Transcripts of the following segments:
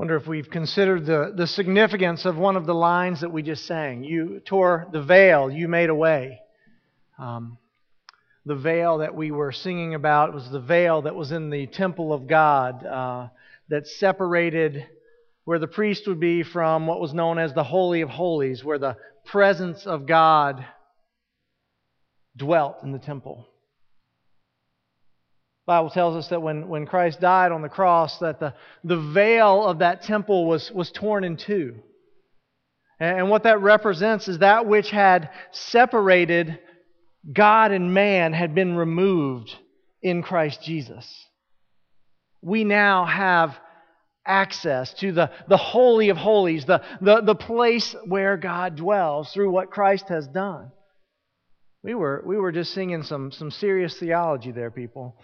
wonder if we've considered the, the significance of one of the lines that we just sang. You tore the veil, you made a way. Um, the veil that we were singing about was the veil that was in the temple of God uh, that separated where the priest would be from what was known as the Holy of Holies, where the presence of God dwelt in the temple. Bible tells us that when, when Christ died on the cross, that the, the veil of that temple was, was torn in two. And what that represents is that which had separated God and man had been removed in Christ Jesus. We now have access to the, the Holy of Holies, the, the, the place where God dwells through what Christ has done. We were, we were just singing some, some serious theology there, people.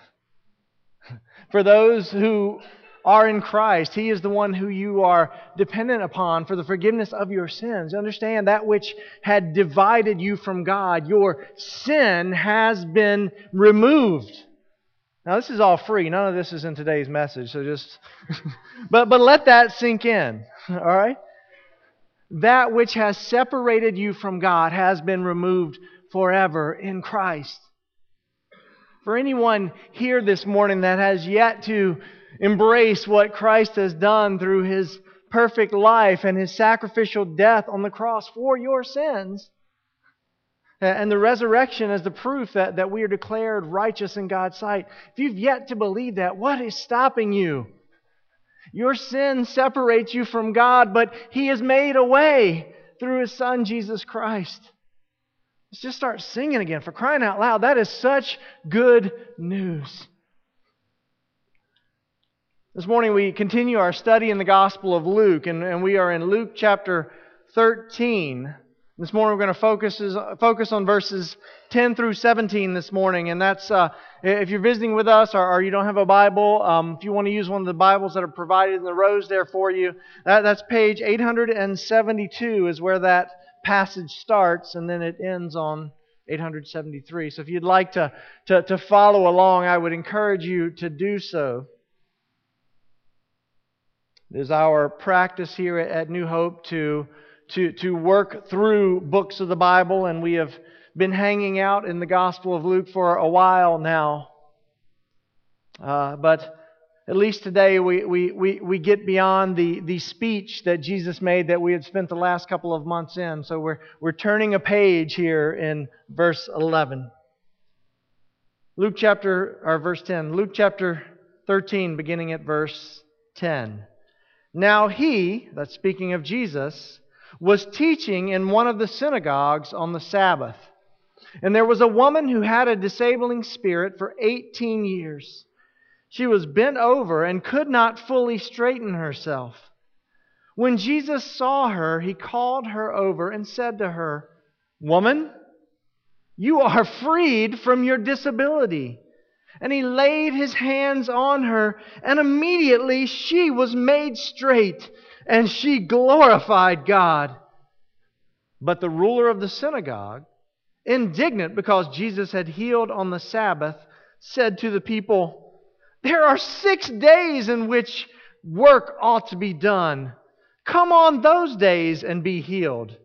For those who are in Christ, He is the one who you are dependent upon for the forgiveness of your sins. Understand that which had divided you from God, your sin has been removed. Now, this is all free. None of this is in today's message, so just. but, but let that sink in, all right? That which has separated you from God has been removed forever in Christ. For anyone here this morning that has yet to embrace what Christ has done through his perfect life and his sacrificial death on the cross for your sins, and the resurrection as the proof that, that we are declared righteous in God's sight. If you've yet to believe that, what is stopping you? Your sin separates you from God, but He has made a way through His Son, Jesus Christ. Let's just start singing again. For crying out loud, that is such good news. This morning we continue our study in the Gospel of Luke, and, and we are in Luke chapter 13. This morning we're going to focus, focus on verses 10 through 17 this morning, and that's uh, if you're visiting with us or, or you don't have a Bible, um, if you want to use one of the Bibles that are provided in the rows there for you, that, that's page 872 is where that passage starts and then it ends on 873. So if you'd like to, to, to follow along, I would encourage you to do so. It is our practice here at New Hope to, to, to work through books of the Bible, and we have been hanging out in the Gospel of Luke for a while now. Uh, but at least today, we, we, we, we get beyond the, the speech that Jesus made that we had spent the last couple of months in. So we're, we're turning a page here in verse 11. Luke chapter, or verse 10. Luke chapter 13, beginning at verse 10. Now he, that's speaking of Jesus, was teaching in one of the synagogues on the Sabbath. And there was a woman who had a disabling spirit for 18 years. She was bent over and could not fully straighten herself. When Jesus saw her, he called her over and said to her, Woman, you are freed from your disability. And he laid his hands on her, and immediately she was made straight, and she glorified God. But the ruler of the synagogue, indignant because Jesus had healed on the Sabbath, said to the people, there are six days in which work ought to be done. Come on those days and be healed,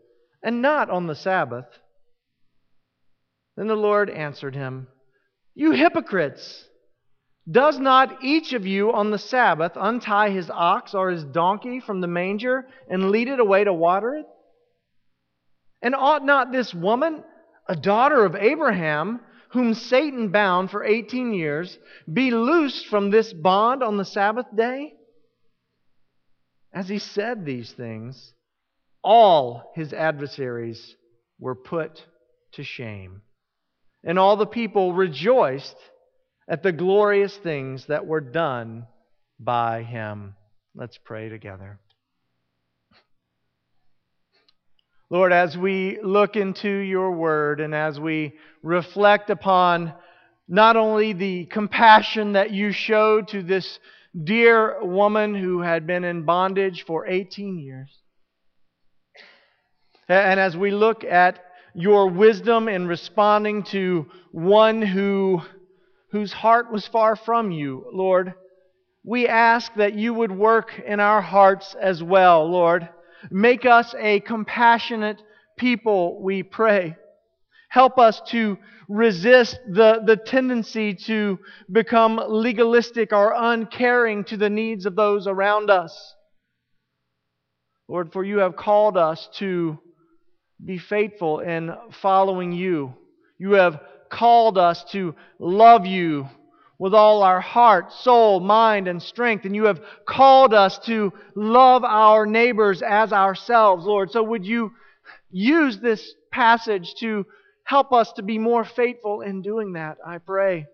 and not on the Sabbath. Then the Lord answered him, You hypocrites! Does not each of you on the Sabbath untie his ox or his donkey from the manger and lead it away to water it? And ought not this woman, a daughter of Abraham, whom Satan bound for 18 years, be loosed from this bond on the Sabbath day? As he said these things, all his adversaries were put to shame. And all the people rejoiced at the glorious things that were done by him. Let's pray together. Lord, as we look into your word and as we reflect upon not only the compassion that you showed to this dear woman who had been in bondage for 18 years, and as we look at your wisdom in responding to one who, whose heart was far from you, Lord, we ask that you would work in our hearts as well, Lord. Make us a compassionate people, we pray. Help us to resist the, the tendency to become legalistic or uncaring to the needs of those around us. Lord, for you have called us to be faithful in following you. You have called us to love you with all our heart, soul, mind, and strength. And you have called us to love our neighbors as ourselves, Lord. So would you use this passage to help us to be more faithful in doing that, I pray.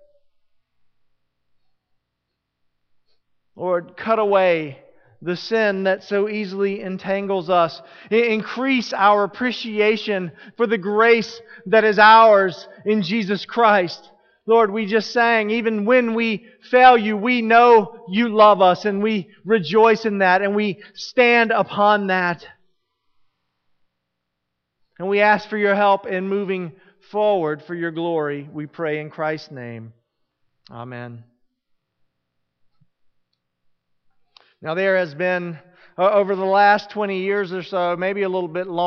Lord, cut away the sin that so easily entangles us. Increase our appreciation for the grace that is ours in Jesus Christ. Lord, we just sang, even when we fail you, we know you love us and we rejoice in that and we stand upon that. And we ask for your help in moving forward for your glory. We pray in Christ's name. Amen. Now, there has been, uh, over the last 20 years or so, maybe a little bit longer,